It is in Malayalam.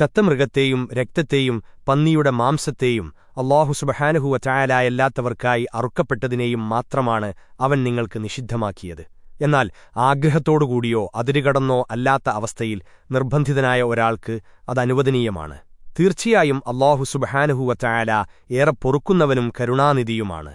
ചത്ത മൃഗത്തെയും രക്തത്തെയും പന്നിയുടെ മാംസത്തെയും അള്ളാഹു സുബഹാനുഹുവ ചായാലായല്ലാത്തവർക്കായി അറുക്കപ്പെട്ടതിനെയും മാത്രമാണ് അവൻ നിങ്ങൾക്ക് നിഷിദ്ധമാക്കിയത്. എന്നാൽ ആഗ്രഹത്തോടുകൂടിയോ അതിരുകടന്നോ അല്ലാത്ത അവസ്ഥയിൽ നിർബന്ധിതനായ ഒരാൾക്ക് അതനുവദനീയമാണ് തീർച്ചയായും അള്ളാഹു സുബഹാനുഹുവ ചായാല ഏറെ പൊറുക്കുന്നവനും കരുണാനിധിയുമാണ്.